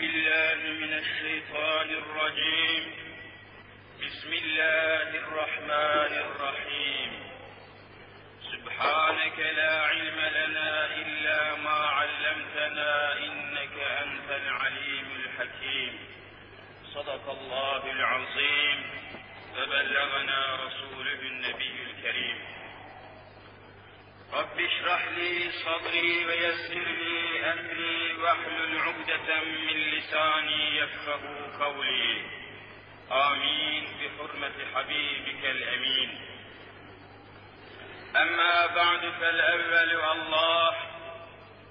بالله من الشيطان الرجيم. بسم الله الرحمن الرحيم. سبحانك لا علم لنا إلا ما علمتنا إنك أنت العليم الحكيم. صدق الله العظيم. فبلغنا رسوله النبي الكريم. رب اشرح لي صدري ويسر لي أمري واحلل عقدة من لساني يفقه قولي. آمين. بحرمة حبيبك الأمين. أما بعد فالأول الله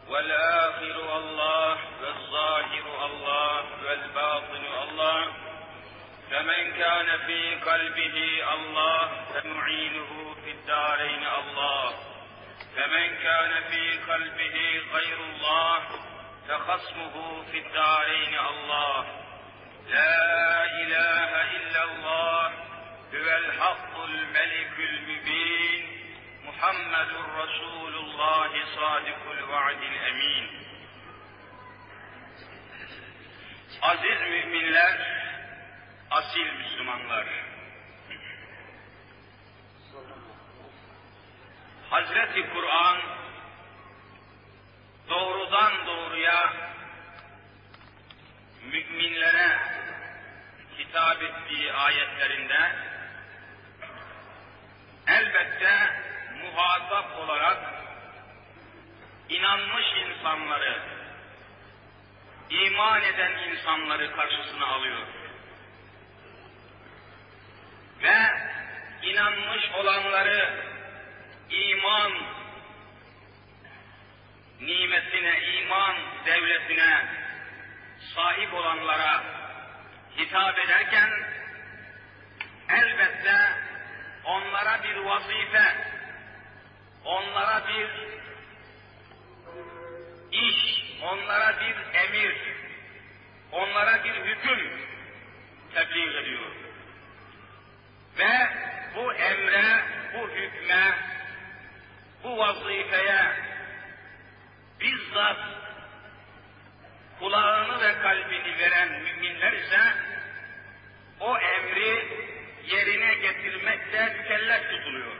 والآخر الله والظاهر الله والباطن الله. فمن كان في قلبه الله فمعينه في الدارين الله. فمن كان في قلبه غير الله فخصمه في الدارين الله لا اله الا الله هو الحق الملك المبين محمد رسول الله صادق الوعد الامين aziz müminler, asil Müslümanlar. Hazreti Kur'an doğrudan doğruya müminlere hitap ettiği ayetlerinde elbette muhatap olarak inanmış insanları, iman eden insanları karşısına alıyor. Ve inanmış olanları iman nimetine, iman devletine sahip olanlara hitap ederken elbette onlara bir vazife, onlara bir iş, onlara bir emir, onlara bir hüküm tebliğ ediyor. Ve bu emre, bu hükme, bu vazifeye bizzat kulağını ve kalbini veren müminler ise o emri yerine getirmekte mükellef tutuluyor.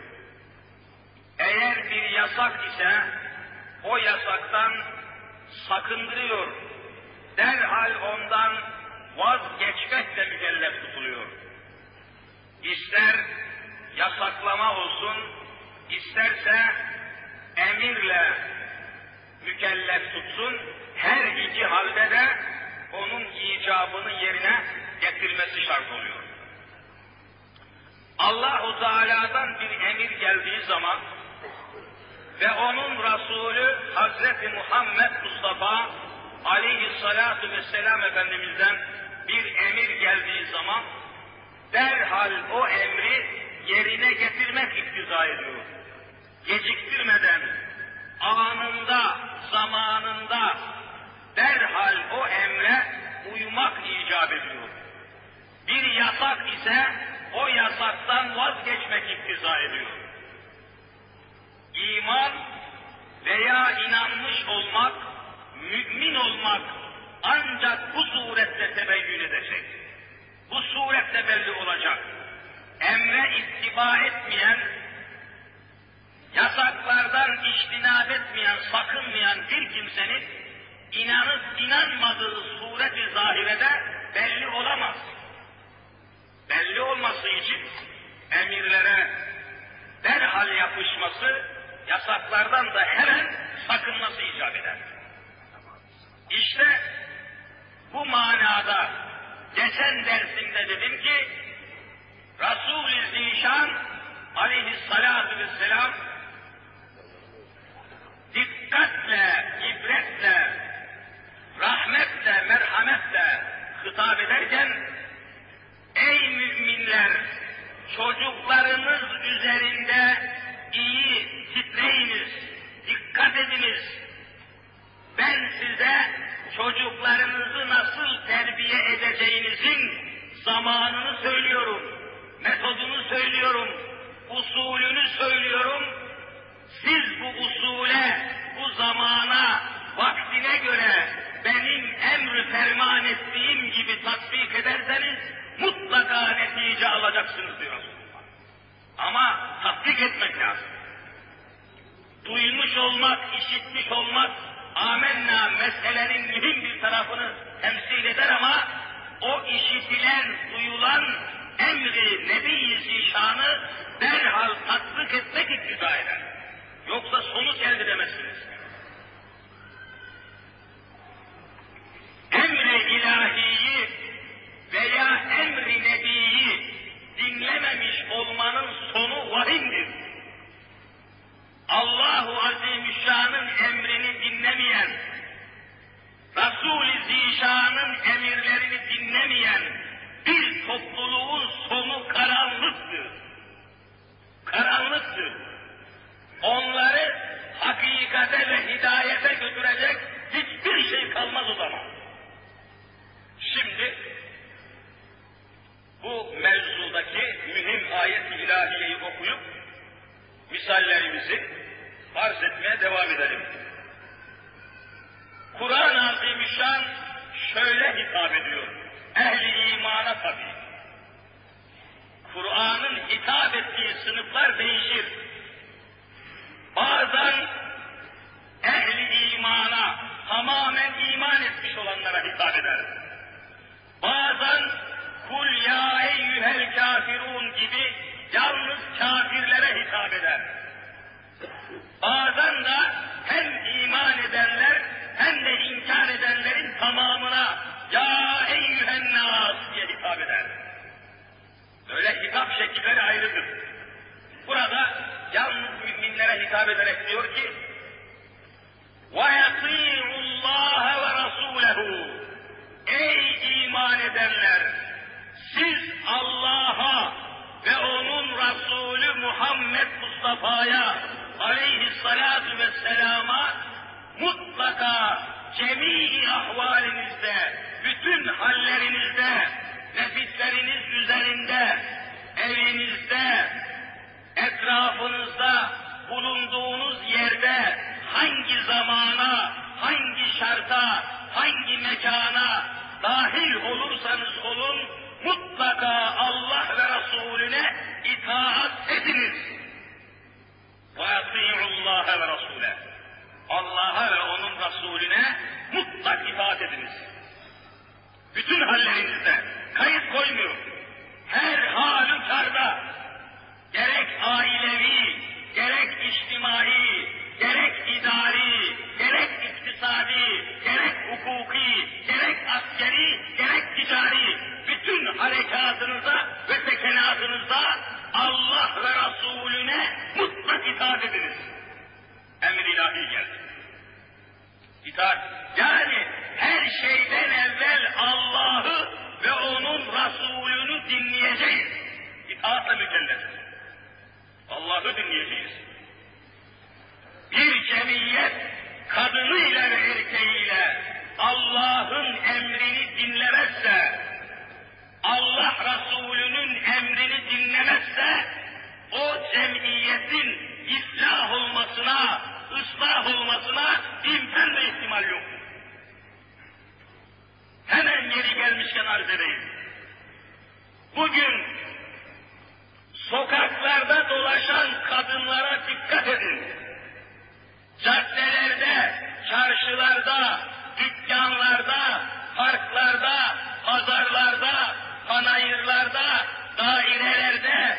Eğer bir yasak ise o yasaktan sakındırıyor. Derhal ondan vazgeçmekle mükellef tutuluyor. İster yasaklama olsun, isterse emirle mükellef tutsun, her iki halde de onun icabını yerine getirmesi şart oluyor. Allahu Teala'dan bir emir geldiği zaman ve onun Resulü Hazreti Muhammed Mustafa aleyhissalatu vesselam Efendimiz'den bir emir geldiği zaman derhal o emri yerine getirmek iktiza ediyor. Geciktirmeden, anında, zamanında derhal o emre uymak icap ediyor. Bir yasak ise o yasaktan vazgeçmek iktiza ediyor. İman veya inanmış olmak, mümin olmak ancak bu surette tebeyyün edecek. Bu surette belli olacak. Emre ittiba etmeyen, yasaklardan iştinab etmeyen, sakınmayan bir kimsenin inanıp inanmadığı sureti zahirede belli olamaz. Belli olması için emirlere derhal yapışması, yasaklardan da hemen sakınması icap eder. İşte bu manada geçen dersimde dedim ki Resul-i Zişan aleyhissalatu vesselam dikkatle, ibretle, rahmetle, merhametle hitap ederken ey müminler çocuklarınız üzerinde iyi titreyiniz, dikkat ediniz. Ben size çocuklarınızı nasıl terbiye edeceğinizin zamanını söylüyorum, metodunu söylüyorum, usulünü söylüyorum. Siz bu usule, bu zamana, vaktine göre benim emri ferman ettiğim gibi tatbik ederseniz mutlaka netice alacaksınız diyor Resulullah. Ama tatbik etmek lazım. Duymuş olmak, işitmiş olmak, amenna meselenin mühim bir tarafını temsil eder ama o işitilen, duyulan emri Nebi-i Zişan'ı derhal tatbik etmek iktida eder. Yoksa sonuç elde edemezsiniz. bütün hallerinizde, nefisleriniz üzerinde, evinizde, etrafınızda, bulunduğunuz yerde hangi zamana, hangi şarta, hangi mekana dahil olursanız olun, mutlaka Allah ve Resulüne itaat ediniz. وَاَطِيعُ اللّٰهَ وَرَسُولَهُ Allah'a ve onun Resulüne mutlak itaat ediniz. Bütün hallerinizde kayıt koymuyor. Her halükarda gerek ailevi, gerek içtimai, gerek idari, gerek iktisadi, gerek hukuki, gerek askeri, gerek ticari, bütün harekatınıza ve sekenatınızda Allah ve Resulüne mutlak itaat ediniz. Emir ilahi geldi. İtaat. Yani her şeyden evvel Allah'ı ve onun Resulünü dinleyeceğiz. İtaatla mükellefiz. Allah'ı dinleyeceğiz. Bir cemiyet kadınıyla ve erkeğiyle Allah'ın emrini dinlemezse, Allah Resulü'nün emrini dinlemezse, o cemiyetin islah olmasına, ıslah olmasına imkan ve ihtimal yok. Hemen yeri gelmişken arz edeyim. Bugün sokaklarda dolaşan kadınlara dikkat edin. Caddelerde, çarşılarda, dükkanlarda, parklarda, pazarlarda, panayırlarda, dairelerde,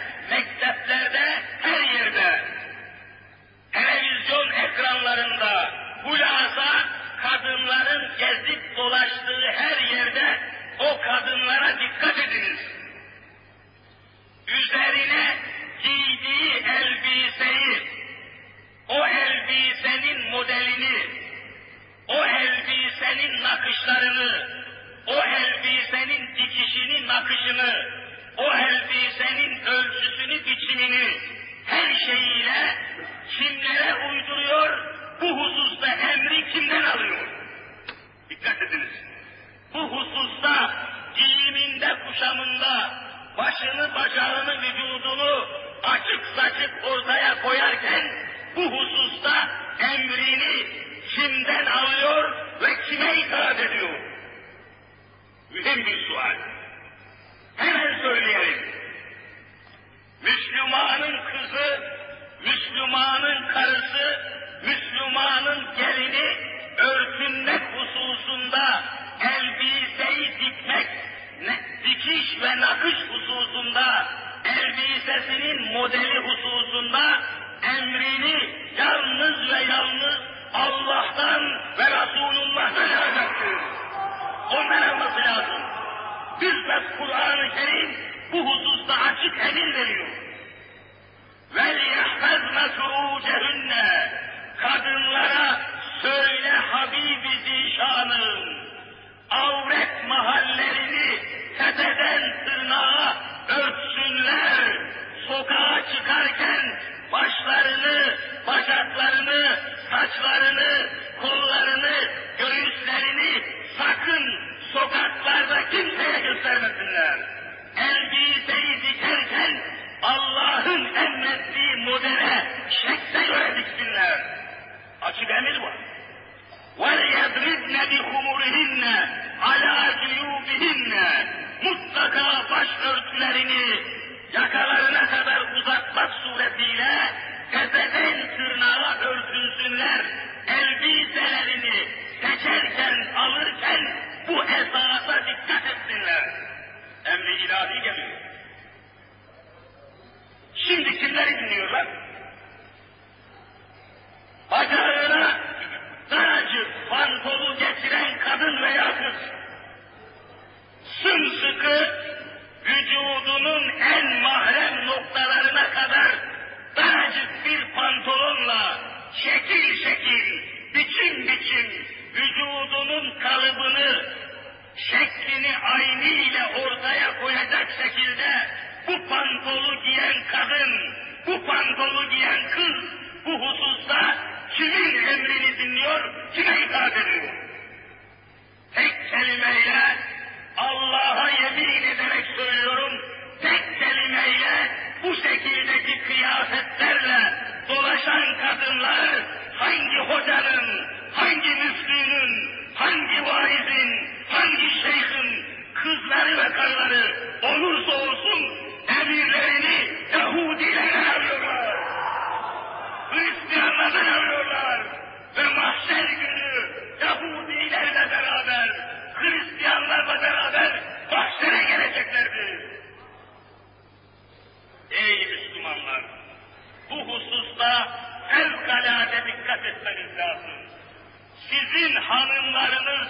Sizin hanımlarınız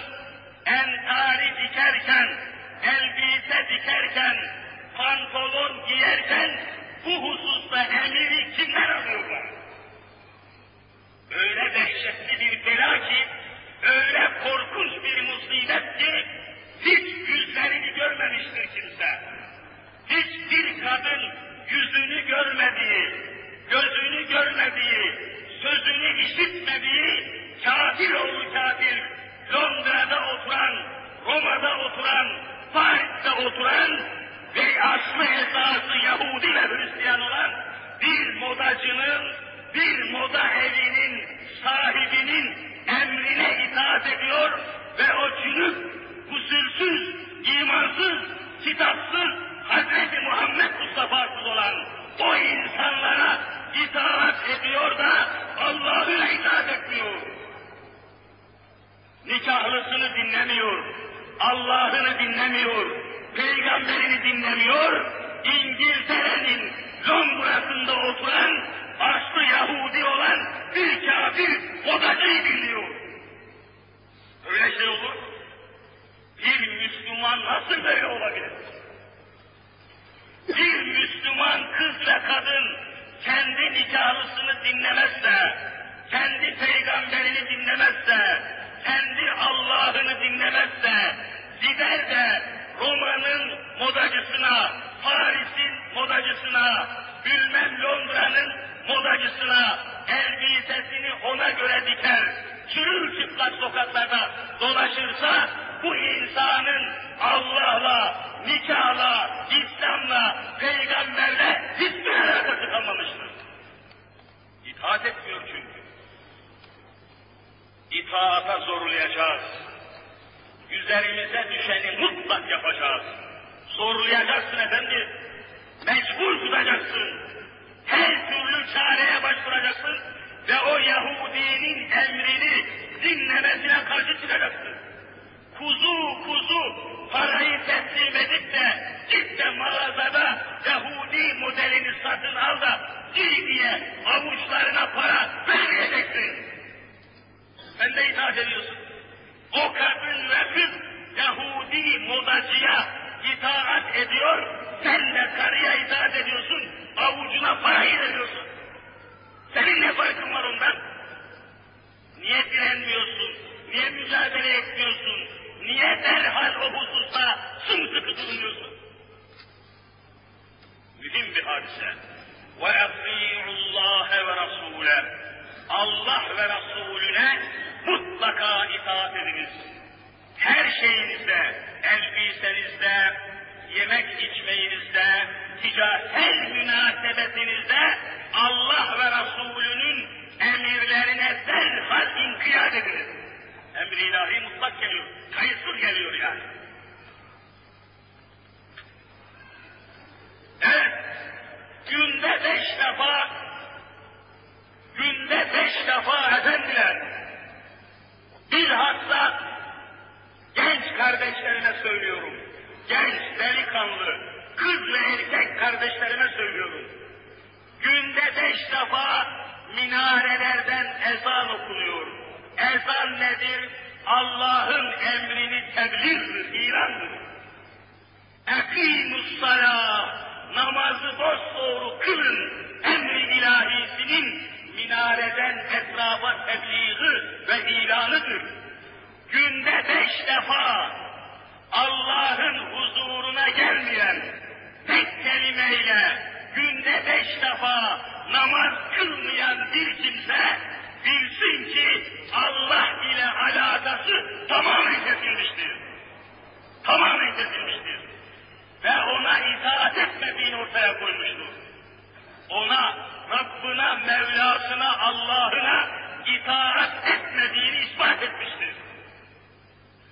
entari dikerken, elbise dikerken, pantolon giyerken bu hususta emiri kimden alıyorlar? Öyle dehşetli bir bela ki, öyle korkunç bir musibet ki, hiç yüzlerini görmemiştir kimse. Hiçbir kadın yüzünü görmediği, gözünü görmediği, sözünü işitmediği, kafir oğlu kafir, Londra'da oturan, Roma'da oturan, Paris'te oturan ve aslı esası Yahudi ve Hristiyan olan bir modacının, bir moda evinin sahibinin emrine itaat ediyor ve o cünüp, usulsüz, imansız, kitapsız, Hazreti Muhammed Mustafa'sız olan o insanlara itaat ediyor da Allah'ına itaat etmiyor. Nikahlısını dinlemiyor, Allah'ını dinlemiyor, peygamberini dinlemiyor, İngiltere'nin Londra'sında oturan, aslı Yahudi olan bir kafir odacıyı dinliyor. Öyle şey olur. Bir Müslüman nasıl böyle olabilir? Bir Müslüman kız ve kadın kendi nikahlısını dinlemezse, kendi peygamberini dinlemezse, kendi Allah'ını dinlemezse, gider de Roma'nın modacısına, Paris'in modacısına, bilmem Londra'nın modacısına elbisesini ona göre diker, çırılçıplak sokaklarda dolaşırsa, bu insanın Allah'la, nikahla, İslam'la, peygamberle hiçbir alakası kalmamıştır. İtaat etmiyor çünkü. İtaata zorlayacağız. Üzerimize düşeni mutlak yapacağız. Zorlayacaksın efendim. Mecbur tutacaksın. Her türlü çareye başvuracaksın ve o Yahudinin emrini dinlemesine karşı çıkacaksın. kuzu kuzu parayı teslim edip de git de mağazada Yahudi modelini satın al da giy diye avuçlarına para vermeyeceksin. Sen de itaat ediyorsun. O kadın ve kız Yahudi modacıya itaat ediyor, sen de karıya itaat ediyorsun, avucuna parayı veriyorsun. Senin ne farkın var ondan? Niye direnmiyorsun? Niye mücadele etmiyorsun? Niye derhal o hususta sımsıkı duruyorsun? Mühim bir hadise. وَاَطِيعُ اللّٰهَ وَرَسُولَهُ Allah ve Resulüne mutlaka itaat ediniz. Her şeyinizde, elbisenizde, yemek içmeyinizde, ticaret, her münasebetinizde Allah ve Resulünün emirlerine derhal inkiyat ediniz. Emri ilahi mutlak geliyor, kayıtsız geliyor yani. Evet, günde beş defa, günde beş defa efendiler, bilhassa genç kardeşlerime söylüyorum, genç delikanlı, kız ve erkek kardeşlerime söylüyorum. Günde beş defa minarelerden ezan okunuyor. Ezan nedir? Allah'ın emrini tebliğdir, ilandır. Ekimus salah, namazı dosdoğru kılın, emri ilahisinin minareden etrafa tebliği ve ilanıdır. Günde beş defa Allah'ın huzuruna gelmeyen tek kelimeyle günde beş defa namaz kılmayan bir kimse bilsin ki Allah ile alakası tamamen kesilmiştir. Tamamen kesilmiştir. Ve ona itaat etmediğini ortaya koymuştur. Ona, Rabbına, Mevlasına, Allah'ına itaat etmediğini ispat etmiştir.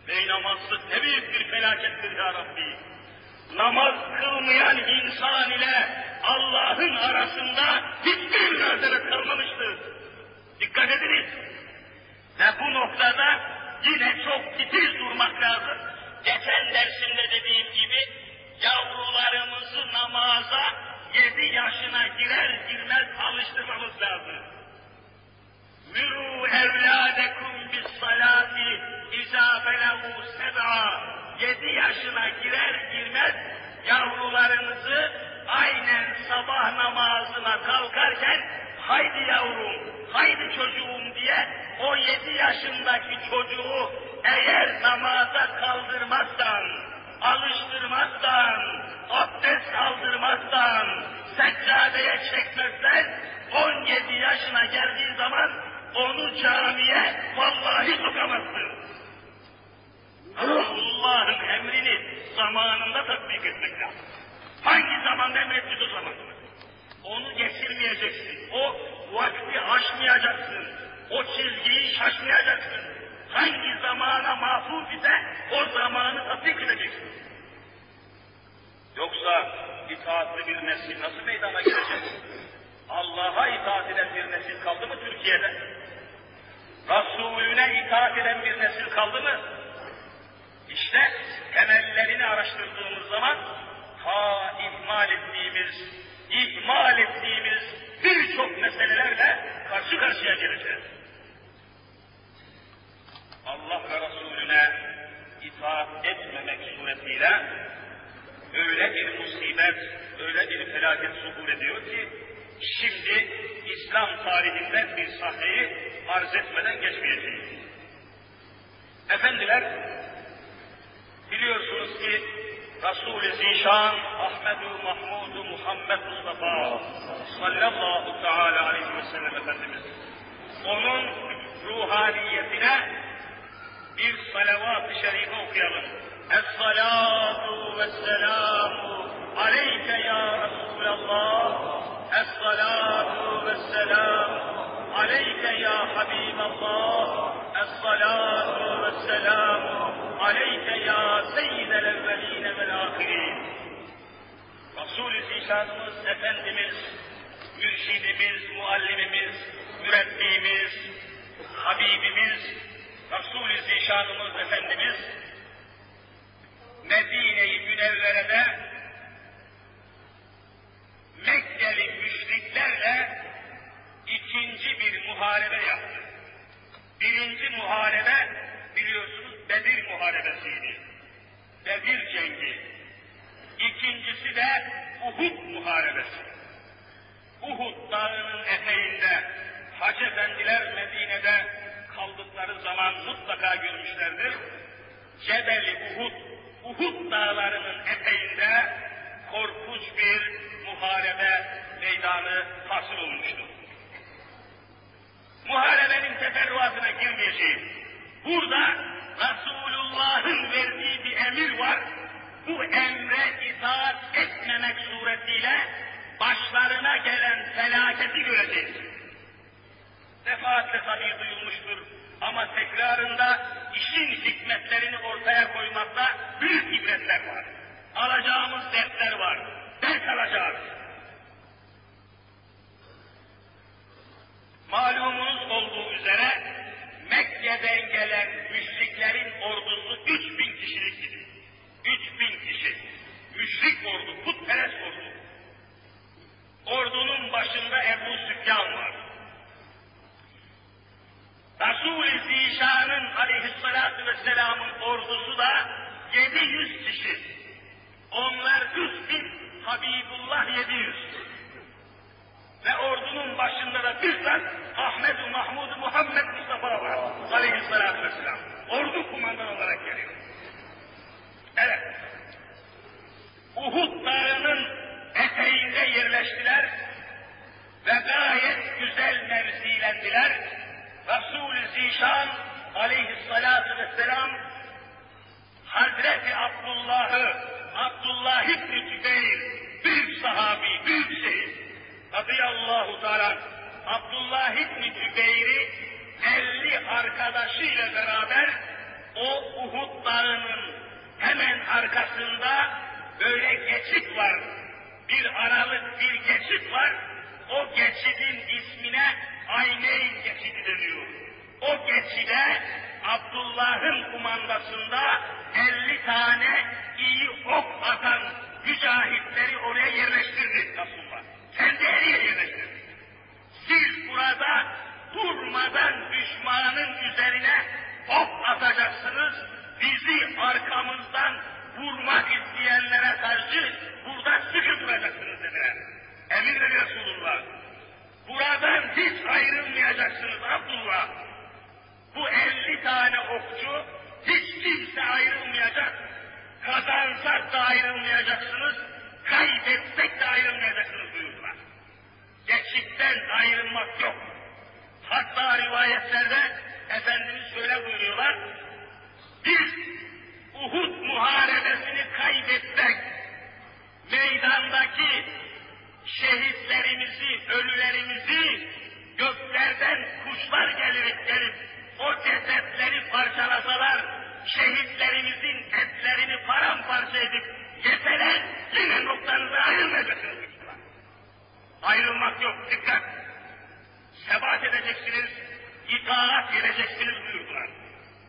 Ve namazsız ne büyük bir felakettir ya Rabbi. Namaz kılmayan insan ile Allah'ın arasında hiçbir münasebet kalmamıştır. Dikkat ediniz. Ve bu noktada yine çok titiz durmak lazım. Geçen dersimde dediğim gibi yavrularımızı namaza yedi yaşına girer girmez alıştırmamız lazım. Mürû evlâdekum bis salâti izâ belagû seb'a yedi yaşına girer girmez yavrularınızı aynen sabah namazına kalkarken haydi yavrum, haydi çocuğum diye o yedi yaşındaki çocuğu eğer namaza kaldırmazsan, alıştırmazsan, abdest aldırmazsan, seccadeye çekmezsen, 17 yaşına geldiği zaman onu camiye vallahi sokamazsın. Allah'ın emrini zamanında tatbik etmek lazım. Hangi zamanda emretmiş o zaman? Onu geçirmeyeceksin. O vakti aşmayacaksın. O çizgiyi şaşmayacaksın. Hangi zamana mahfuz ise o zamanı tatbik edeceksin. Yoksa itaatli bir nesil nasıl meydana gelecek? Allah'a itaat eden bir nesil kaldı mı Türkiye'de? Resulüne itaat eden bir nesil kaldı mı? İşte temellerini araştırdığımız zaman ta ihmal ettiğimiz, ihmal ettiğimiz birçok meselelerle karşı karşıya geleceğiz. Allah ve Resulüne itaat etmemek suretiyle öyle bir musibet, öyle bir felaket zuhur ediyor ki şimdi İslam tarihinden bir sahneyi arz etmeden geçmeyeceğiz. Efendiler, biliyorsunuz ki Resul-i Zişan Ahmedu Mahmudu Muhammed Mustafa sallallahu teala aleyhi ve sellem Efendimiz onun ruhaniyetine بالصلوات الشريفة يا الصلاة والسلام عليك يا رسول الله. الصلاة والسلام عليك يا حبيب الله. الصلاة والسلام عليك يا سيد الأولين والآخرين. Resul-i Zişanımız, Efendimiz, mürşidimiz, muallimimiz, mürebbimiz, Resul-i Zişanımız Efendimiz Medine-i Münevvere'de Mekkeli müşriklerle ikinci bir muharebe yaptı. Birinci muharebe biliyorsunuz Bedir muharebesiydi. Bedir cengi. İkincisi de Uhud muharebesi. Uhud dağının eteğinde Hacı Efendiler Medine'de kaldıkları zaman mutlaka görmüşlerdir. Cebeli Uhud, Uhud dağlarının eteğinde korkunç bir muharebe meydanı hasıl olmuştu. Muharebenin teferruatına girmeyeceğim. Burada Resulullah'ın verdiği bir emir var. Bu emre itaat etmemek suretiyle başlarına gelen felaketi göreceğiz. Defaatle tabi duyulmuştur ama tekrarında işin hikmetlerini ortaya koymakta büyük ibretler var. Alacağımız dersler var. Ders alacağız. Malumunuz olduğu üzere Mekke'den gelen müşriklerin ordusu 3000 kişilikti. 3000 kişi. Müşrik ordu, putperest ordu. Ordunun başında Ebu Süfyan var. Resul-i Zişan'ın aleyhissalatü vesselamın ordusu da 700 kişi. Onlar 40 bin, Habibullah 700. Ve ordunun başında şehitlerimizin etlerini paramparça edip yeseler yine noktanıza ayrılmayacaksınız. Ayrılmak yok, dikkat. Sebat edeceksiniz, itaat edeceksiniz buyurdular.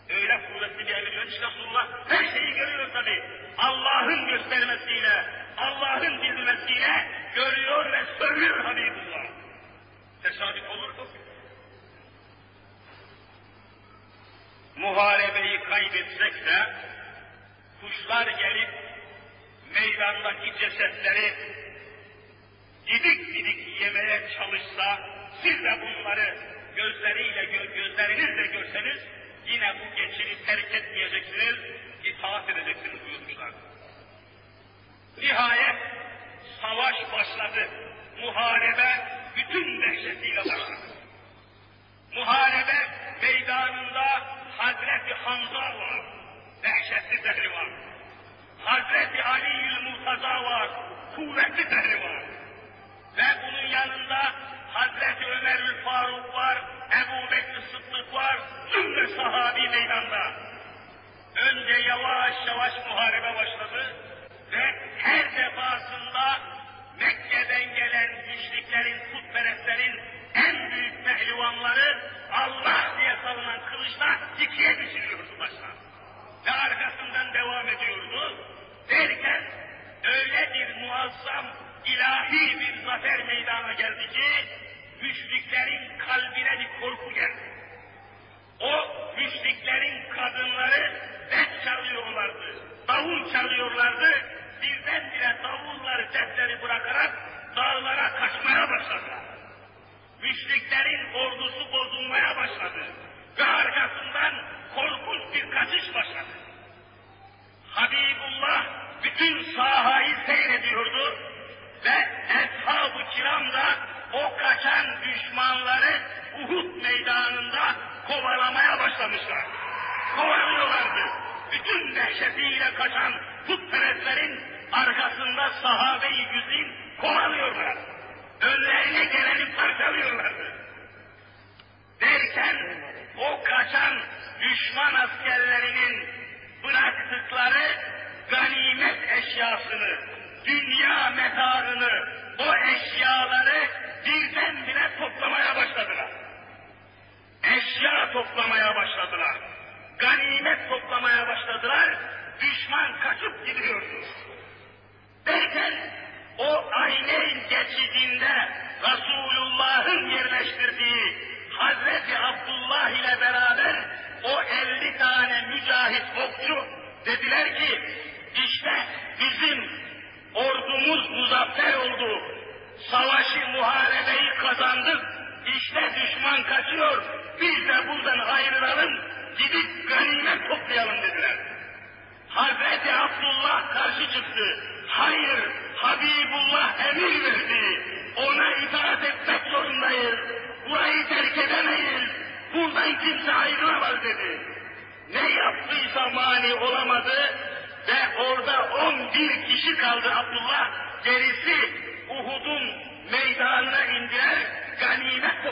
Öyle kuvvetli bir emir ki Resulullah her şeyi görüyor tabi. Allah'ın göstermesiyle, Allah'ın bildirmesiyle görüyor ve söylüyor Habibullah. Tesadüf olur mu? Muharebeyi kaybetsek de kuşlar gelip meydandaki cesetleri didik didik yemeye çalışsa siz de bunları gözleriyle gözlerinizle görseniz yine bu geçini terk etmeyeceksiniz, itaat edeceksiniz buyurmuşlar. Nihayet savaş başladı. Muharebe bütün dehşetiyle başladı. Muharebe meydanında Hazreti Hamza var. Dehşetli pehlivan. Hazreti Ali Murtaza var. Kuvvetli pehlivan. Ve bunun yanında Hazreti Ömerül Faruk var, Ebu Bekir Sıddık var, cümle sahabi meydanda. Önce yavaş yavaş muharebe başladı ve her defasında Mekke'den gelen müşriklerin, putperestlerin en büyük pehlivanları Allah diye salınan kılıçla ikiye düşürüyordu başına. Ve arkasından devam ediyordu. derken öyle bir muazzam ilahi bir zafer meydana geldi ki müşriklerin kalbine bir korku geldi. O müşriklerin kadınları bet çalıyorlardı, davul çalıyorlardı.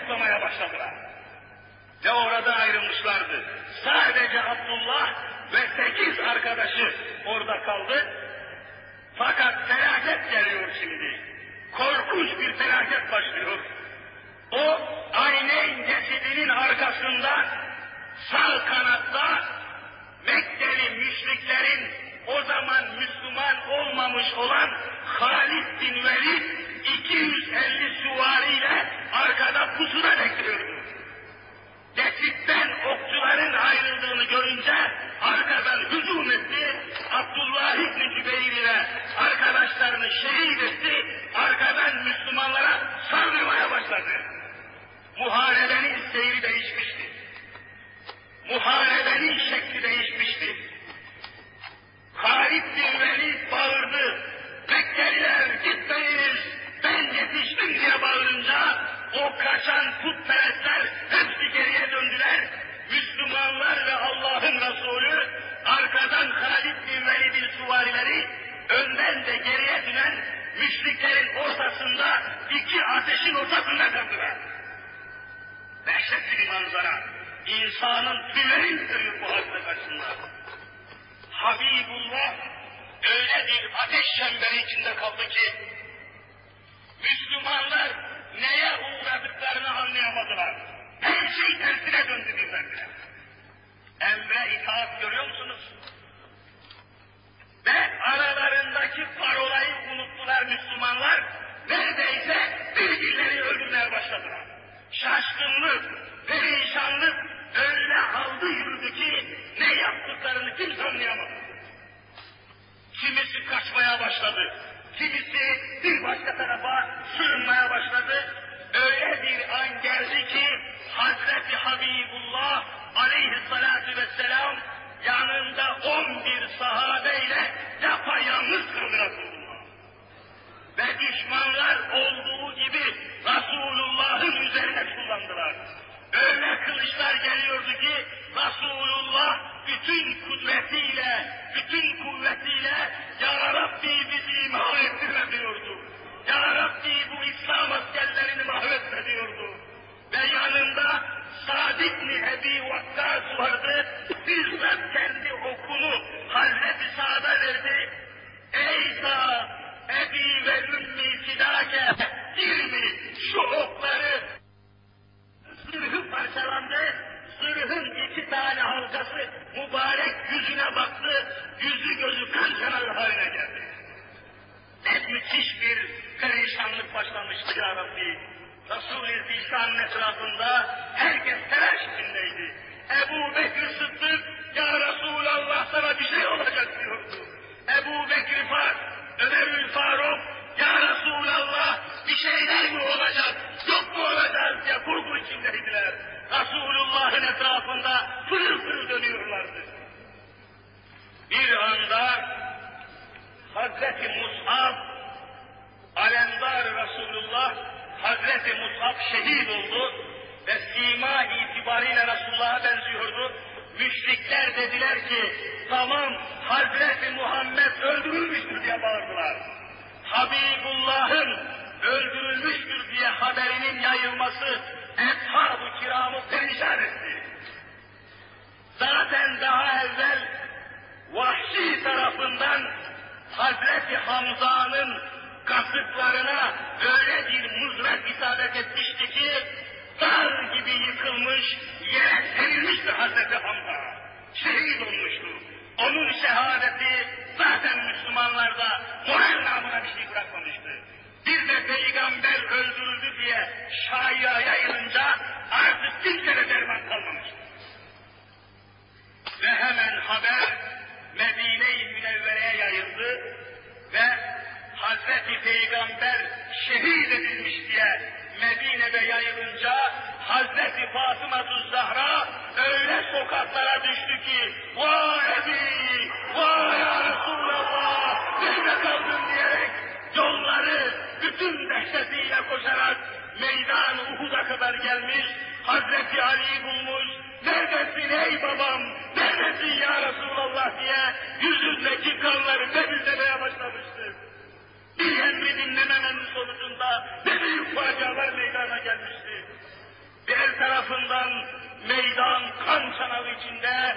Toplamaya başladılar. Ve orada ayrılmışlardı. Sadece Abdullah ve sekiz arkadaşı orada kaldı. Fakat felaket geliyor şimdi. Korkunç bir felaket başlıyor. O aynen cesedinin arkasında sağ kanatta Mekkeli müşriklerin o zaman Müslüman olmamış olan Halid bin Velid 250 süvariyle arkada pusuda bekliyordu. Geçitten okçuların ayrıldığını görünce arkadan hücum etti. Abdullah İbni Cübeyr ile arkadaşlarını şehit etti. Arkadan Müslümanlara saldırmaya başladı. Muharebenin seyri değişmişti. Muharebenin şekli değişmişti. Halid bin Velid bağırdı. Mekkeliler gitmeyiniz. Ben yetiştim diye bağırınca o kaçan putperestler hepsi geriye döndüler. Müslümanlar ve Allah'ın Resulü arkadan Halid bin Velid'in süvarileri önden de geriye dönen müşriklerin ortasında iki ateşin ortasında kaldılar. Dehşetli bir manzara. İnsanın tüyleri ürüyor bu hadise karşısında. Habibullah öyle bir ateş çemberi içinde kaldı ki Müslümanlar neye uğradıklarını anlayamadılar. Her şey tersine döndü birdenbire. Emre itaat görüyor musunuz? Ve aralarındaki parolayı unuttular Müslümanlar. Neredeyse birbirlerini öldürmeye başladılar. Şaşkınlık, perişanlık öyle aldı yürüdü ki ne yaptıklarını kimse anlayamadı. Kimisi kaçmaya başladı. Kimisi bir başka tarafa sığınmaya başladı. Öyle bir an geldi ki Hazreti Habibullah aleyhissalatu vesselam yanında on bir sahabeyle yapayalnız kaldı. Ve düşmanlar olduğu gibi Resulullah'ın üzerine kullandılar. Öyle kılıçlar geliyordu ki Resulullah bütün kudretiyle, bütün kuvvetiyle Ya Rabbi bizi mahvettirme diyordu. Ya Rabbi bu İslam askerlerini mahvetme diyordu. Ve yanında Sa'd ibn Ebi Vakkas vardı. Bizzat kendi okunu Hazreti Sa'd'a verdi. Ey Sa'd, Ebi ve Ümmi Fidake, ilmi şu okları zırhı parçalandı, ırhın iki tane halkası mübarek yüzüne baktı, yüzü gözü kan kenarı haline geldi. Ne müthiş bir perişanlık başlamıştı ya Rabbi. Resul-i Zişan'ın etrafında herkes telaş içindeydi. Ebu Bekir Sıddık, ya Resulallah sana bir şey olacak diyordu. Ebu Bekir Far, Ömerül Faruk, ya Resulallah bir şeyler mi olacak, yok mu olacak diye korku içindeydiler. Resulullah'ın etrafında fırıl fırıl dönüyorlardı. Bir anda Hazreti Mus'ab, Alemdar Resulullah, Hazreti Mus'ab şehit oldu ve sima itibariyle Resulullah'a benziyordu. Müşrikler dediler ki, tamam Hazreti Muhammed öldürülmüştür diye bağırdılar. Habibullah'ın öldürülmüştür diye haberinin yayılması Eshab-ı kiramı perişan etti. Zaten daha evvel Vahşi tarafından Hazreti Hamza'nın kasıklarına öyle bir mızrak isabet etmişti ki dar gibi yıkılmış, yere serilmişti Hazreti Hamza. Şehit olmuştu. Onun şehadeti zaten Müslümanlarda moral namına bir şey bırakmamıştı. Bir de peygamber öldürüldü diye şaya yayılınca artık kimsede derman kalmamıştı. Ve hemen haber Medine-i Münevvere'ye yayıldı ve Hazreti Peygamber şehit edilmiş diye Medine'de yayılınca Hazreti Fatıma Zahra öyle sokaklara düştü ki vay Ebi, vay ya Resulallah, nerede kaldın diyerek yolları bütün dehşetiyle koşarak meydan Uhud'a kadar gelmiş, Hazreti Ali'yi bulmuş, neredesin ey babam, neredesin ya Resulallah diye yüzündeki kanları temizlemeye başlamıştı. Bir emri dinlememenin sonucunda ne büyük facialar meydana gelmişti. Diğer tarafından meydan kan çanağı içinde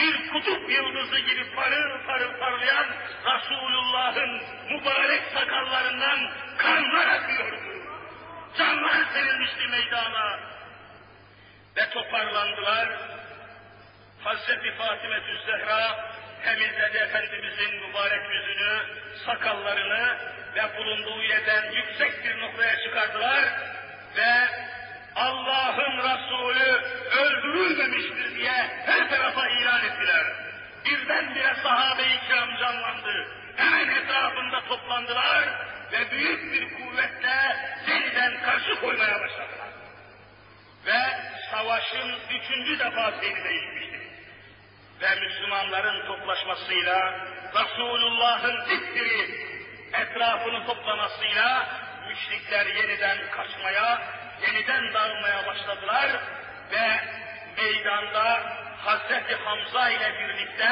bir kutup yıldızı gibi parıl parıl parlayan Resulullah'ın mübarek sakallarından kanlar akıyordu. Canlar serilmişti meydana. Ve toparlandılar. Hazreti Fatime Zehra temizledi Efendimizin mübarek yüzünü, sakallarını ve bulunduğu yerden yüksek bir noktaya çıkardılar ve Allah'ın Resulü öldürülmemiştir diye her tarafa ilan ettiler. Birdenbire sahabe-i kiram canlandı. Hemen etrafında toplandılar ve büyük bir kuvvetle yeniden karşı koymaya başladılar. Ve savaşın üçüncü defa seyri değişmişti. Ve Müslümanların toplaşmasıyla, Resulullah'ın zikri etrafını toplamasıyla müşrikler yeniden kaçmaya, yeniden dağılmaya başladılar ve meydanda Hazreti Hamza ile birlikte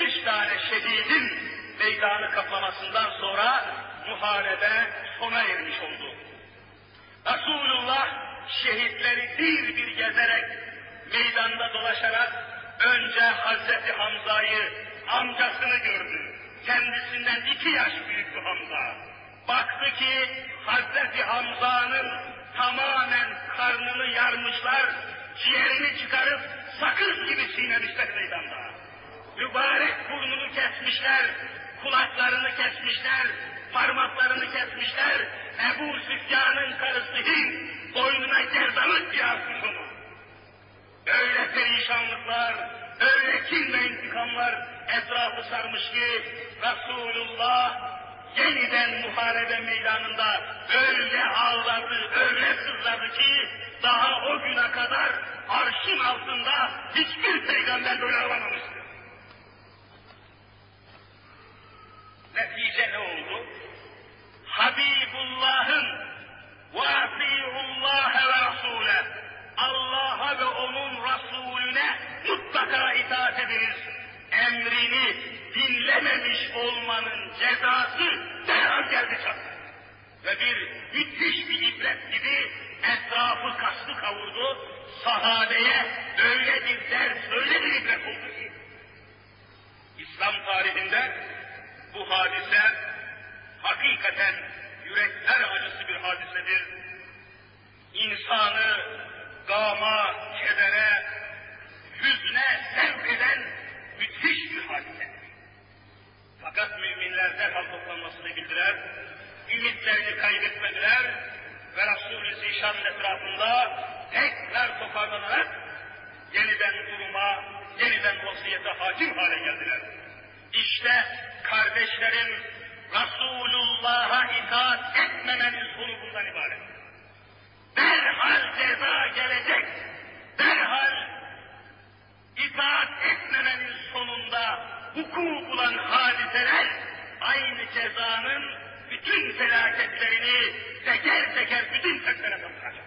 70 tane şehidin meydanı kaplamasından sonra muharebe sona ermiş oldu. Resulullah şehitleri bir bir gezerek, meydanda dolaşarak önce Hazreti Hamza'yı, amcasını gördü. Kendisinden iki yaş büyüktü Hamza. Baktı ki Hazreti Hamza'nın tamamen karnını yarmışlar, ciğerini çıkarıp sakız gibi çiğnemişler meydanda. Mübarek burnunu kesmişler, kulaklarını kesmişler, parmaklarını kesmişler, Ebu Süfyan'ın karısı Hind boynuna gerdanlık yazmış onu. Öyle perişanlıklar, öyle kin ve intikamlar etrafı sarmış ki Resulullah yeniden muharebe meydanında öyle ağladı, öyle sızladı ki daha o güne kadar arşın altında hiçbir peygamber böyle ağlamamıştı. Netice ne oldu? Habibullah'ın وَاَطِيعُ ve Rasule Allah'a ve onun Resulüne mutlaka itaat ediniz. Emrini dinlememiş olmanın cezası derhal geldi çattı. Ve bir müthiş bir ibret gibi etrafı kastı kavurdu. Sahabeye öyle bir ders, öyle bir ibret oldu ki. İslam tarihinde bu hadise hakikaten yürekler acısı bir hadisedir. İnsanı gama, kedere, yüzüne sevreden müthiş bir hadise. Fakat müminler derhal toplanmasını bildiler, ümitlerini kaybetmediler ve Resul-i Zişan'ın etrafında tekrar toparlanarak yeniden duruma, yeniden vasiyete hakim hale geldiler. İşte kardeşlerin Resulullah'a itaat etmemenin sonu bundan ibaret. Derhal ceza gelecek. Derhal itaat etmemenin sonunda hukuku bulan hadiseler aynı cezanın bütün felaketlerini teker teker bütün fertlere kapatacak.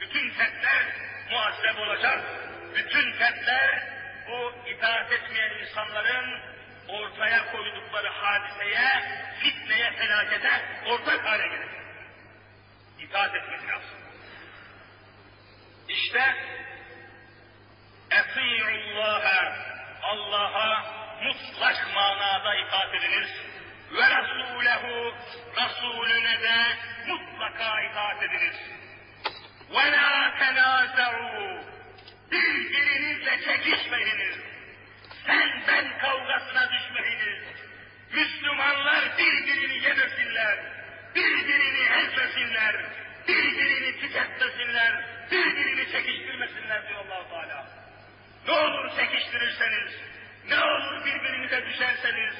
Bütün fertler muhasebe olacak. Bütün fertler bu itaat etmeyen insanların ortaya koydukları hadiseye, fitneye, felakete ortak hale gelecek. İtaat etmek lazım. İşte Eti'ullâhe Allah'a mutlak manada itaat ediniz ve Resulehu Resulüne de mutlaka itaat ediniz. Ve la tenâze'û birbirinizle çekişmeyiniz. Sen ben kavgasına düşmeyiniz. Müslümanlar birbirini yemesinler, birbirini ezmesinler, birbirini tüketmesinler, birbirini çekiştirmesinler diyor allah Teala. Ne olur çekiştirirseniz, ne olur birbirinize düşerseniz,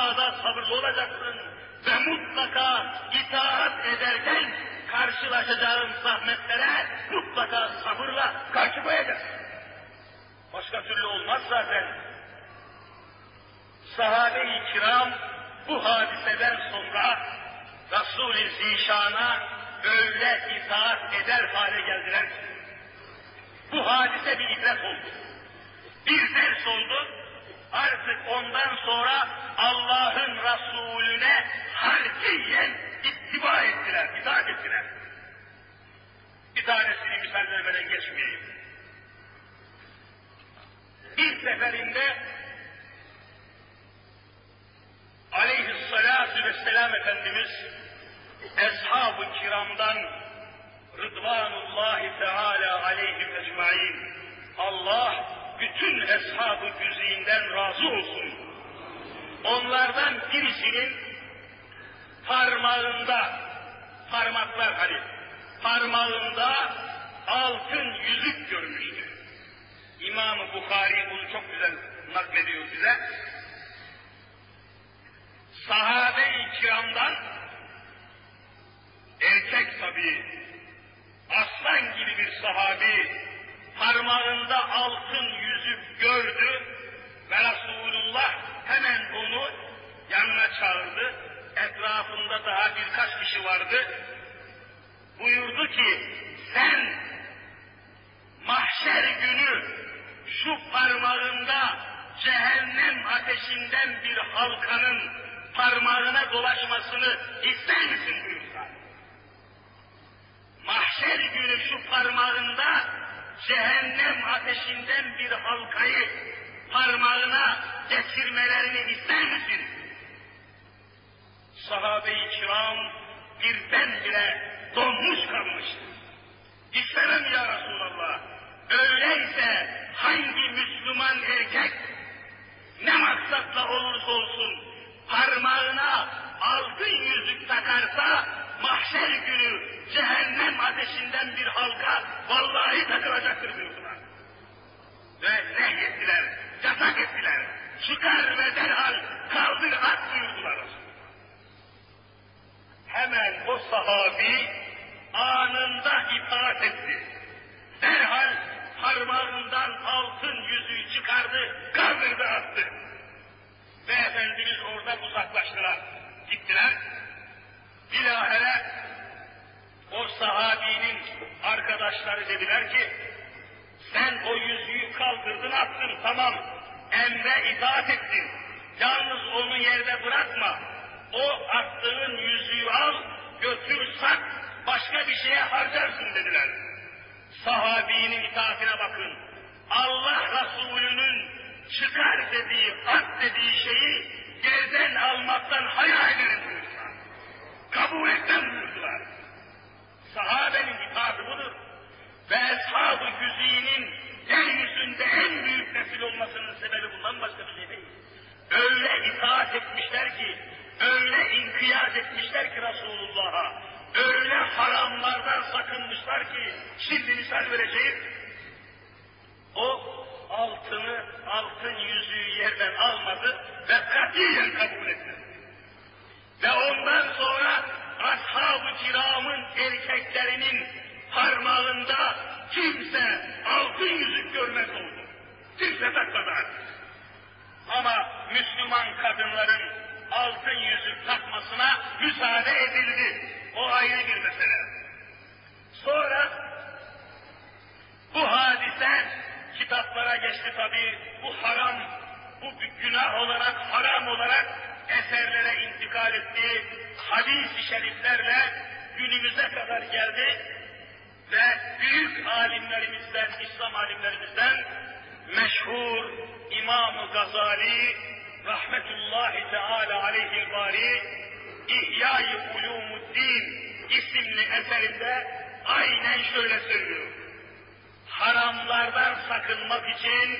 Müdafaada sabırlı olacaksın. Ve mutlaka itaat ederken karşılaşacağın zahmetlere mutlaka sabırla karşı koyacaksın. Başka türlü olmaz zaten. Sahabe-i kiram bu hadiseden sonra Resul-i Zişan'a öyle itaat eder hale geldiler bu hadise bir ibret oldu. Bir ders oldu, artık ondan sonra Allah'ın Resulüne harfiyen ittiba ettiler, itaat ettiler. Bir tanesini misal vermeden geçmeyeyim. Bir seferinde aleyhissalatu vesselam Efendimiz Eshab-ı kiramdan Rıdvanullahi Teala aleyhim ecmain Allah bütün eshab-ı güziyinden razı olsun. Onlardan birisinin parmağında, parmaklar hani, parmağında altın yüzük görmüştü. İmam-ı Bukhari bunu çok güzel naklediyor bize. Sahabe-i kiramdan erkek tabi, aslan gibi bir sahabi parmağında altın yüzük gördü ve Resulullah hemen onu yanına çağırdı. Etrafında daha birkaç kişi vardı. Buyurdu ki sen mahşer günü şu parmağında cehennem ateşinden bir halkanın parmağına dolaşmasını ister misin buyursa. Mahşer günü şu parmağında cehennem ateşinden bir halkayı parmağına geçirmelerini ister misin? Sahabe-i kiram birdenbire donmuş kalmıştı. İstemem ya Resulallah. Öyleyse hangi Müslüman erkek ne maksatla olursa olsun parmağına altın yüzük takarsa mahşer günü cehennem ateşinden bir halka vallahi takılacaktır diyorlar. Ve nehyettiler, yasak ettiler. Çıkar ve derhal kaldır at buyurdular. Hemen o sahabi anında itaat etti. Derhal parmağından altın yüzüğü çıkardı, kaldırdı attı. Ve Efendimiz oradan uzaklaştılar. Gittiler. Bilahare o sahabinin arkadaşları dediler ki sen o yüzüğü kaldırdın attın tamam emre itaat ettin. Yalnız onu yerde bırakma. O attığın yüzüğü al götür sat başka bir şeye harcarsın dediler. Sahabinin itaatine bakın. Allah Resulü'nün çıkar dediği, at dediği şeyi yerden almaktan hayal buyurdular. Kabul etmem buyurdular. Sahabenin itaatı budur. Ve Eshab-ı Güzi'nin yeryüzünde en büyük nesil olmasının sebebi bundan başka bir şey değil. Öyle itaat etmişler ki, öyle inkiyat etmişler ki Resulullah'a, öyle haramlardan sakınmışlar ki, şimdi misal vereceğim, o altını, altın yüzüğü yerden almadı ve katiyen kabul etti. Ve ondan sonra ashab-ı kiramın erkeklerinin parmağında kimse altın yüzük görmez oldu. Kimse takmadı artık. Ama Müslüman kadınların altın yüzük takmasına müsaade edildi. O ayrı bir mesele. Sonra bu hadise kitaplara geçti tabi. Bu haram, bu günah olarak, haram olarak eserlere intikal etti. Hadis-i şeriflerle günümüze kadar geldi ve büyük alimlerimizden, İslam alimlerimizden meşhur İmam-ı Gazali rahmetullahi teala aleyhil bari İhya-i Ulumuddin isimli eserinde aynen şöyle söylüyor. Haramlardan sakınmak için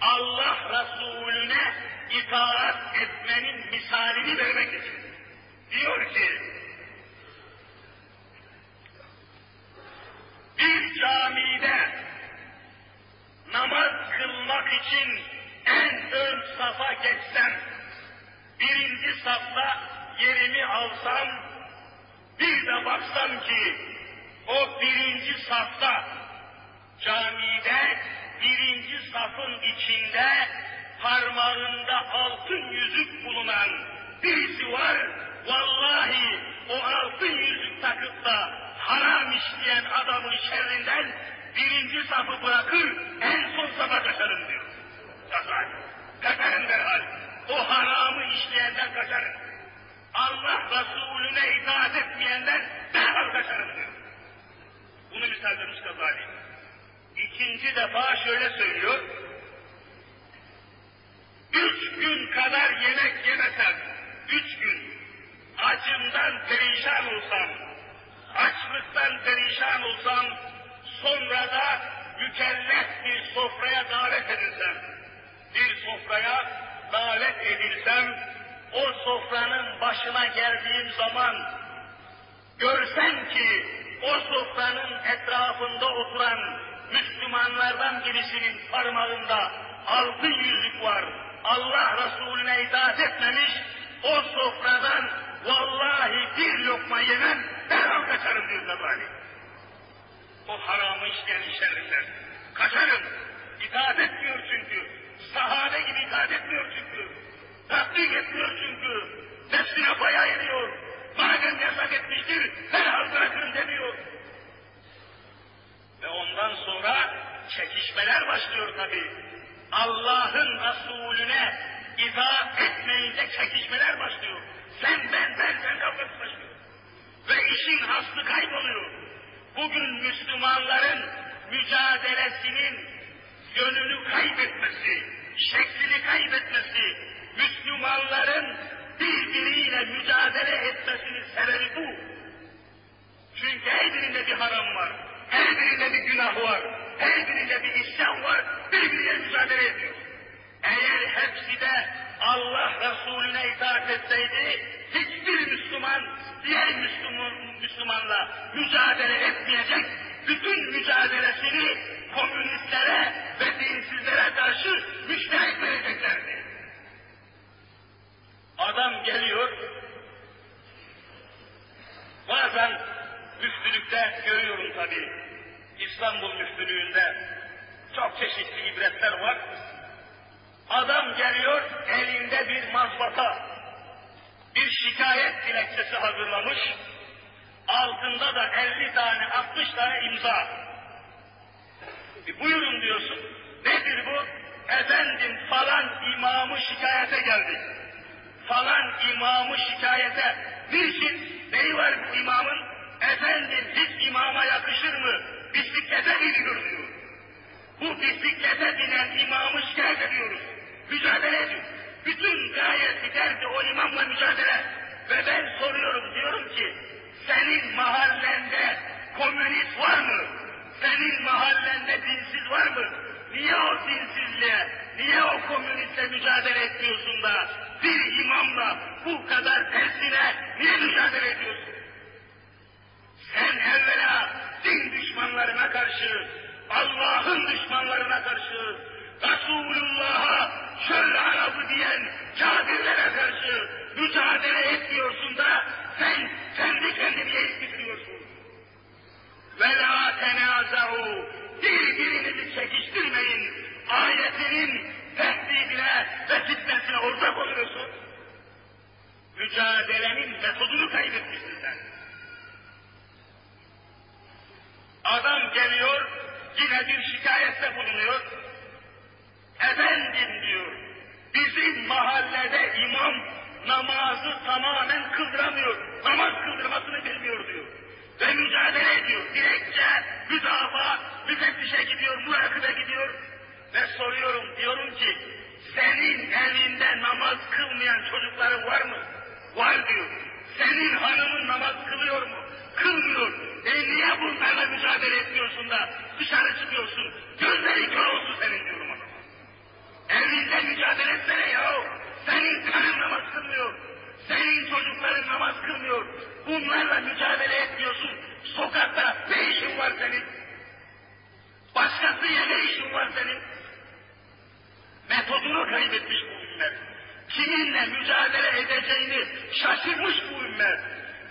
Allah Resulüne itaat etmenin misalini vermek için. Diyor ki, bir camide namaz kılmak için en ön safa geçsem, birinci safta yerimi alsam, bir de baksam ki o birinci safta camide birinci safın içinde parmağında altın yüzük bulunan birisi var. Vallahi o altın yüzük takıp da haram işleyen adamın şerrinden birinci safı bırakır en son safa kaçarım diyor. Kaçar. Kaçarım derhal. O haramı işleyenden kaçarım. Allah Resulüne itaat etmeyenden derhal kaçarım diyor. Bunu misal vermiş Gazali. İkinci defa şöyle söylüyor. Üç gün kadar yemek yemesem, üç gün acımdan perişan olsam, açlıktan perişan olsam, sonra da mükellef bir sofraya davet edilsem, bir sofraya davet edilsem, o sofranın başına geldiğim zaman, görsem ki o sofranın etrafında oturan Müslümanlardan birisinin parmağında altın yüzük var. Allah Resulüne itaat etmemiş, o sofradan vallahi bir lokma yemem, derhal kaçarım diyor Gazali. O haramı işleyen şerrinden. Kaçarım. İtaat etmiyor çünkü. Sahabe gibi itaat etmiyor çünkü. Tatbik etmiyor çünkü. Nefsine paya ediyor. Madem yasak etmiştir, derhal bırakın demiyor. Ve ondan sonra çekişmeler başlıyor tabi. Allah'ın Resulüne itaat etmeyince çekişmeler başlıyor. Sen ben ben sen kavgası başlıyor. Ve işin haslı kayboluyor. Bugün Müslümanların mücadelesinin yönünü kaybetmesi, şeklini kaybetmesi, Müslümanların birbiriyle mücadele etmesinin sebebi bu. Çünkü her birinde bir haram var, her birinde bir günah var, her birinde bir isyan var, birbiriyle mücadele ediyor. Eğer hepsi de Allah Resulüne itaat etseydi, hiçbir Müslüman diğer Müslüman, Müslümanla mücadele etmeyecek, bütün mücadelesini komünistlere ve dinsizlere karşı müşterek vereceklerdi. Adam geliyor, bazen müftülükte görüyorum tabii, İstanbul müftülüğünde çok çeşitli ibretler var. Adam geliyor, elinde bir mazbata, bir şikayet dilekçesi hazırlamış, altında da 50 tane, 60 tane imza. E buyurun diyorsun, nedir bu? Efendim falan imamı şikayete geldik. Falan imamı şikayete. Niçin? Neyi var bu imamın? Efendim hiç imama yakışır mı? Bisiklete biniyor diyor. Bu bisiklete binen imamı şikayet ediyoruz. Mücadele ediyor. Bütün gayesi derdi o imamla mücadele. Ve ben soruyorum diyorum ki senin mahallende komünist var mı? Senin mahallende dinsiz var mı? Niye o dinsizliğe, niye o komünistle mücadele etmiyorsun da bir imamla bu kadar tersine niye mücadele ediyorsun? Sen evvela din düşmanlarına karşı, Allah'ın düşmanlarına karşı, Resulullah'a çöl Arabı diyen kafirlere karşı mücadele etmiyorsun da sen kendi kendini eğip bitiriyorsun. Ve la tenaza'u birbirinizi çekiştirmeyin. Ayetinin tehdidine ve fitnesine ortak oluyorsun. Mücadelenin metodunu kaybetmişsin sen. Adam geliyor, yine bir şikayette bulunuyor. Efendim diyor, bizim mahallede imam namazı tamamen kıldıramıyor. Namaz kıldırmasını bilmiyor diyor. Ve mücadele ediyor. Dilekçe, müdafaa, müfettişe gidiyor, murakabe gidiyor. Ve soruyorum, diyorum ki, senin evinde namaz kılmayan çocukların var mı? Var diyor. Senin hanımın namaz kılıyor mu? Kılmıyor. E niye bunlarla mücadele etmiyorsun da dışarı çıkıyorsun? Gözleri kör olsun senin diyorum Evinde mücadele etsene yahu. Senin karın namaz kılmıyor. Senin çocukların namaz kılmıyor. Bunlarla mücadele etmiyorsun. Sokakta ne işin var senin? Başkasıyla ne işin var senin? Metodunu kaybetmiş bu ümmet. Kiminle mücadele edeceğini şaşırmış bu ümmet.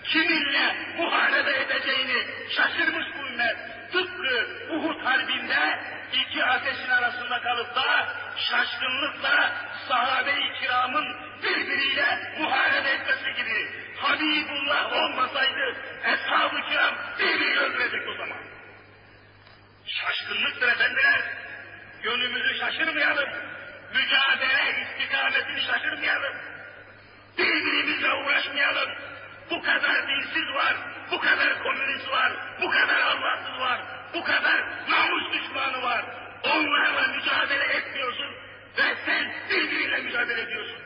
Kiminle muharebe edeceğini şaşırmış bu ümmet. Tıpkı Uhud Harbi'nde iki ateşin arasında kalıp da şaşkınlıkla sahabe-i kiramın birbiriyle muharebe etmesi gibi. Habibullah olmasaydı eshab-ı kiram birbirini öldürecek o zaman. Şaşkınlıktır efendiler. Gönlümüzü şaşırmayalım. Mücadele istikametini şaşırmayalım. Birbirimizle uğraşmayalım. Bu kadar dinsiz var, bu kadar komünist var, bu kadar Allahsız var, bu kadar namus düşmanı var. Onlarla mücadele etmiyorsun ve sen birbiriyle mücadele ediyorsun.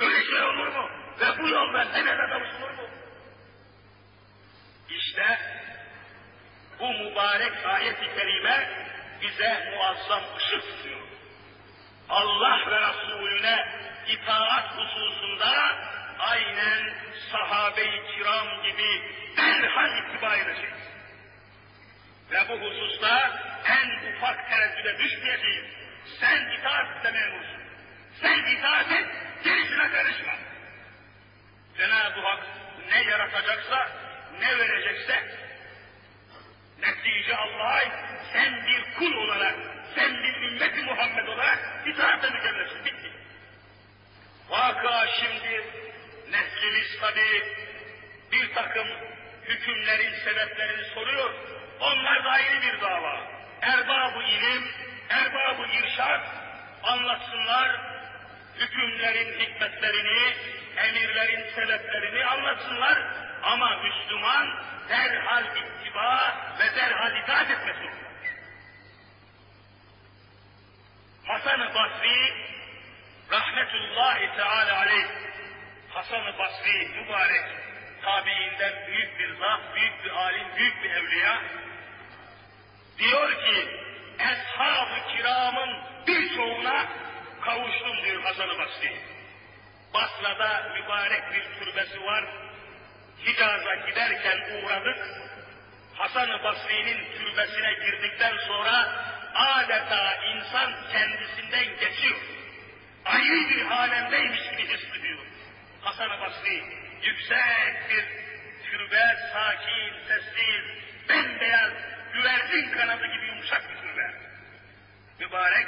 Öyle şey olur mu? Ve bu yoldan hemen adam olur mu? İşte bu mübarek ayet-i kerime bize muazzam ışık tutuyor. Allah ve Resulüne itaat hususunda aynen sahabe-i kiram gibi derhal ittiba edeceğiz. Ve bu hususta en ufak tereddüde düşmeyeceğiz. Sen itaat iste memursun. Sen itaat et, gerisine karışma. Cenab-ı Hak ne yaratacaksa, ne verecekse, netice Allah'a sen bir kul olarak, sen bir ümmeti Muhammed olarak itaatle mükellefsin. Bitti. Vaka şimdi neslimiz tabi bir takım hükümlerin sebeplerini soruyor. Onlar da ayrı bir dava. Erbab-ı ilim, erbab-ı irşad anlatsınlar, hükümlerin hikmetlerini, emirlerin sebeplerini anlatsınlar. Ama Müslüman derhal ittiba ve derhal itaat etmesi Hasan-ı Basri rahmetullahi teala aleyh Hasan-ı Basri mübarek tabiinden büyük bir zat, büyük bir alim, büyük bir evliya diyor ki Eshab-ı kiramın birçoğuna kavuştum diyor Hasan-ı Basri. Basra'da mübarek bir türbesi var. Hicaz'a giderken uğradık. Hasan-ı Basri'nin türbesine girdikten sonra adeta insan kendisinden geçiyor. Ayrı bir alemdeymiş gibi hissediyor. Hasan-ı Basri yüksek bir türbe, sakin, sessiz, bembeyaz, güvercin kanadı gibi yumuşak bir türbe. Mübarek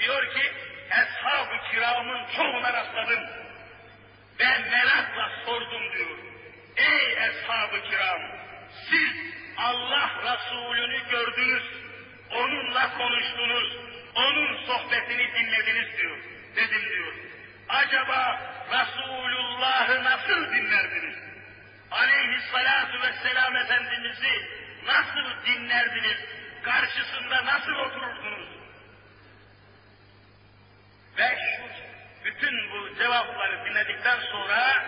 diyor ki, Eshab-ı kiramın çoğuna rastladım ve merakla sordum diyor. Ey Eshab-ı kiram, siz Allah Resulü'nü gördünüz, onunla konuştunuz, onun sohbetini dinlediniz diyor. Dedim diyor. Acaba Resulullah'ı nasıl dinlerdiniz? Aleyhissalatu vesselam Efendimiz'i nasıl dinlerdiniz? Karşısında nasıl otururdunuz? Ve bütün bu cevapları dinledikten sonra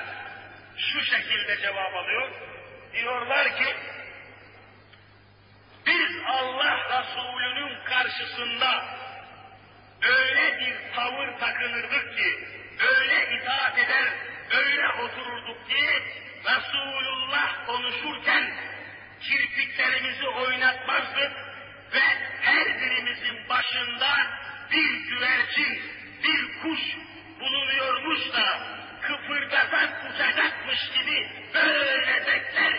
şu şekilde cevap alıyor. Diyorlar ki biz Allah Resulü'nün karşısında öyle bir tavır takınırdık ki, öyle itaat eder, öyle otururduk ki, Resulullah konuşurken kirpiklerimizi oynatmazdık ve her birimizin başında bir güvercin, bir kuş bulunuyormuş da kıpırdasak uçacakmış gibi böyle bekler,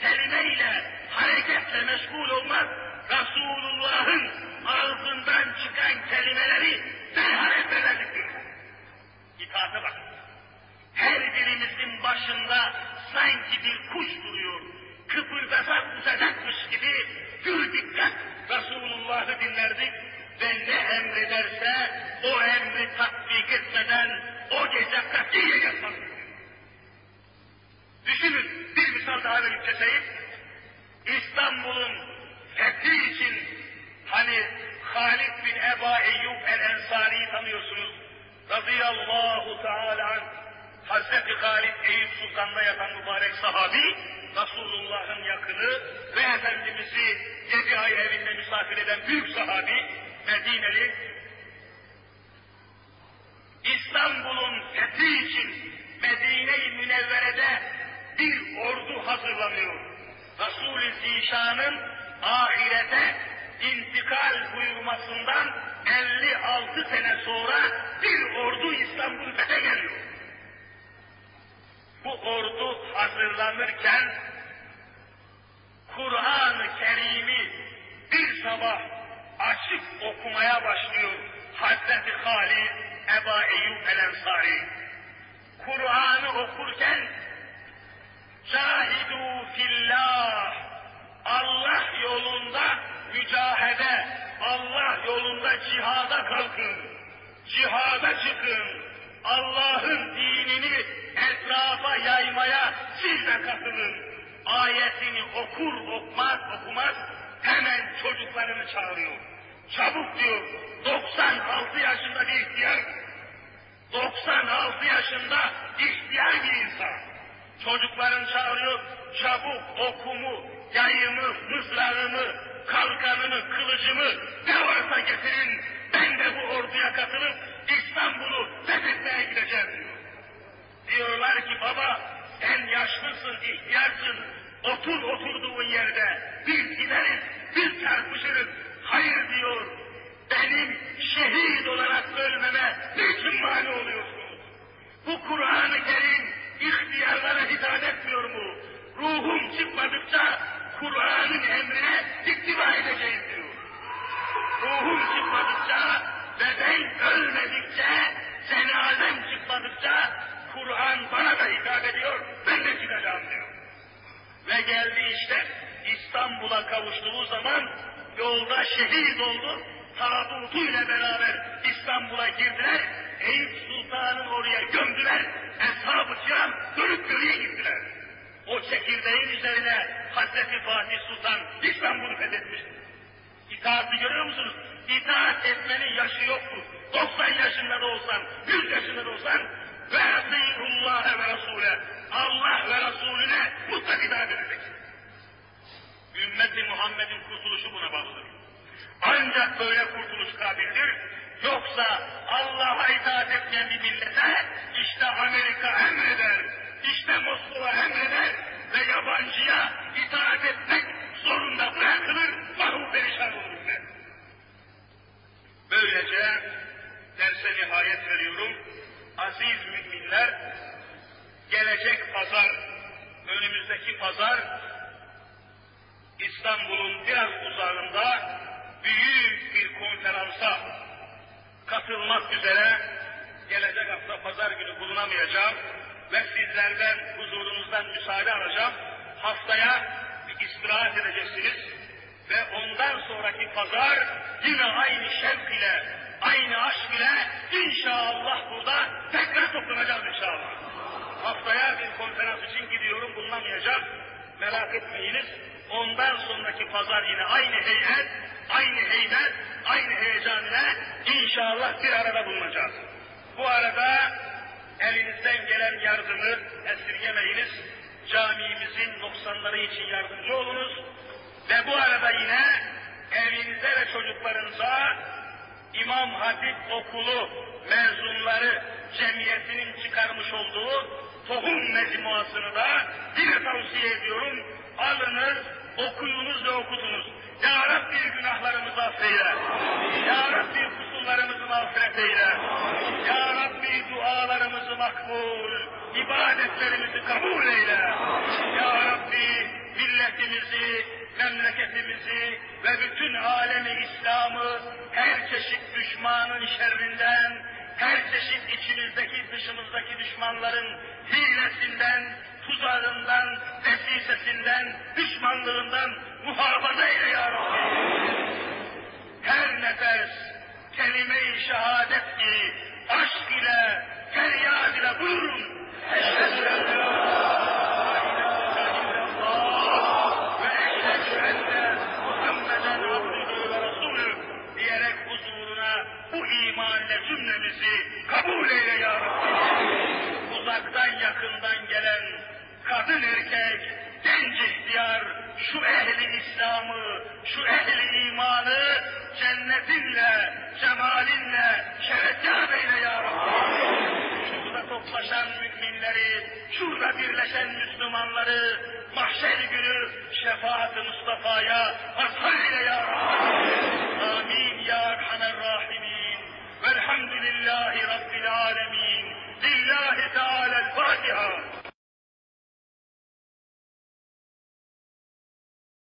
kelimeyle, hareketle meşgul olmaz, Resulullah'ın ağzından çıkan kelimeleri derhal ezberledik diyor. İtaate bak. Her birimizin başında sanki bir kuş duruyor. Kıpırdasak uçacakmış gibi gür dikkat Resulullah'ı dinlerdik ve ne emrederse o emri tatbik etmeden o gece katiye yatmazdık. Düşünün bir misal daha verip keseyim. İstanbul'un fethi için hani Halid bin Eba Eyyub el-Ensari'yi tanıyorsunuz. Radıyallahu Teala anh. Hazreti Halid Eyüp Sultan'da yatan mübarek sahabi, Resulullah'ın yakını ve Efendimiz'i yedi ay evinde misafir eden büyük sahabi, Medineli, İstanbul'un fethi için Medine-i Münevvere'de bir ordu hazırlanıyor. Resul-i Zişan'ın ahirete intikal buyurmasından 56 sene sonra bir ordu İstanbul fethe geliyor. Bu ordu hazırlanırken Kur'an-ı Kerim'i bir sabah açık okumaya başlıyor Hazreti Halid Eba Eyyub el-Ensari. Kur'an'ı okurken Cahidu fillah Allah yolunda mücahede, Allah yolunda cihada kalkın, cihada çıkın, Allah'ın dinini etrafa yaymaya siz de katılın. Ayetini okur okumaz okumaz hemen çocuklarını çağırıyor. Çabuk diyor, 96 yaşında bir ihtiyar, 96 yaşında ihtiyar bir insan. Çocuklarını çağırıyor, çabuk okumu, yayımı, mızrağımı, kalkanımı, kılıcımı ne varsa getirin. Ben de bu orduya katılıp İstanbul'u fethetmeye gideceğim diyor. Diyorlar ki baba sen yaşlısın, ihtiyarsın, otur oturduğun yerde, biz gideriz, biz çarpışırız. Hayır diyor, benim şehit olarak ölmeme niçin mani oluyorsunuz? Bu Kur'an-ı Kerim ihtiyarlara hitap etmiyor mu? Ruhum çıkmadıkça Kur'an'ın emrine ittiba edeceğiz diyor. Ruhum çıkmadıkça ve ben ölmedikçe, cenazem çıkmadıkça Kur'an bana da hitap ediyor, ben de çıkacağım diyor. Ve geldi işte İstanbul'a kavuştuğu zaman yolda şehit oldu, tabutuyla beraber İstanbul'a girdiler, Eyüp Sultan'ın oraya gömdüler, Eshab-ı Kiram dönüp gittiler. O çekirdeğin üzerine Hazreti Fatih Sultan İstanbul'u fethetmişti. İtaati görüyor musunuz? İtaat etmenin yaşı yoktur. 90 yaşında da olsan, 100 yaşında da olsan ve Resulullah ve Resul'e Allah ve Resulüne mutlak itaat edeceksin. Ümmeti Muhammed'in kurtuluşu buna bağlıdır. Ancak böyle kurtuluş kabildir. Yoksa Allah'a itaat etmeyen bir millete işte Amerika emreder, işte Moskova emreder ve yabancıya itaat etmek zorunda bırakılır, mahvur perişan olur millet. Böylece derse nihayet veriyorum. Aziz müminler, gelecek pazar, önümüzdeki pazar, İstanbul'un biraz uzağında büyük bir konferansa katılmak üzere gelecek hafta pazar günü bulunamayacağım ve sizlerden huzurunuzdan müsaade alacağım. Haftaya istirahat edeceksiniz ve ondan sonraki pazar yine aynı şevk ile, aynı aşk ile inşallah burada tekrar toplanacağız inşallah. Haftaya bir konferans için gidiyorum, bulunamayacağım. Merak etmeyiniz. Ondan sonraki pazar yine aynı heyet, aynı heybet, aynı heyecan ile inşallah bir arada bulunacağız. Bu arada elinizden gelen yardımı esirgemeyiniz. Camimizin noksanları için yardımcı olunuz. Ve bu arada yine evinize ve çocuklarınıza İmam Hatip Okulu mezunları cemiyetinin çıkarmış olduğu tohum mecmuasını da yine tavsiye ediyorum. Alınız, okuyunuz ve okutunuz. Ya Rabbi günahlarımızı affeyle. Ya Rabbi kusurlarımızı mağfiret eyle. Ya Rabbi dualarımızı makbul, ibadetlerimizi kabul eyle. Ya Rabbi milletimizi, memleketimizi ve bütün alemi İslam'ı her çeşit düşmanın şerrinden, her çeşit içimizdeki dışımızdaki düşmanların hilesinden, tuzağından, vesisesinden, düşmanlığından muhafaza eyle ya Rabbi. Her nefes kelime-i şehadet gibi aşk ile, feryat ile buyurun. Eşhedü en la ilahe illallah ve eşhedü enne Muhammeden abdühü ve bu iman ile cümlemizi kabul eyle ya Rabbi. Uzaktan yakından gelen kadın erkek, genç ihtiyar şu ehli İslam'ı, şu ehli imanı cennetinle, cemalinle şerefkar eyle ya Rabbi. Şurada toplaşan müminleri, şurada birleşen Müslümanları mahşer günü şefaat-ı Mustafa'ya mazhar eyle ya Rabbi. Amin ya Erhamer Rahimin. Velhamdülillahi Rabbil Alemin. Lillahi Teala'l-Fatiha.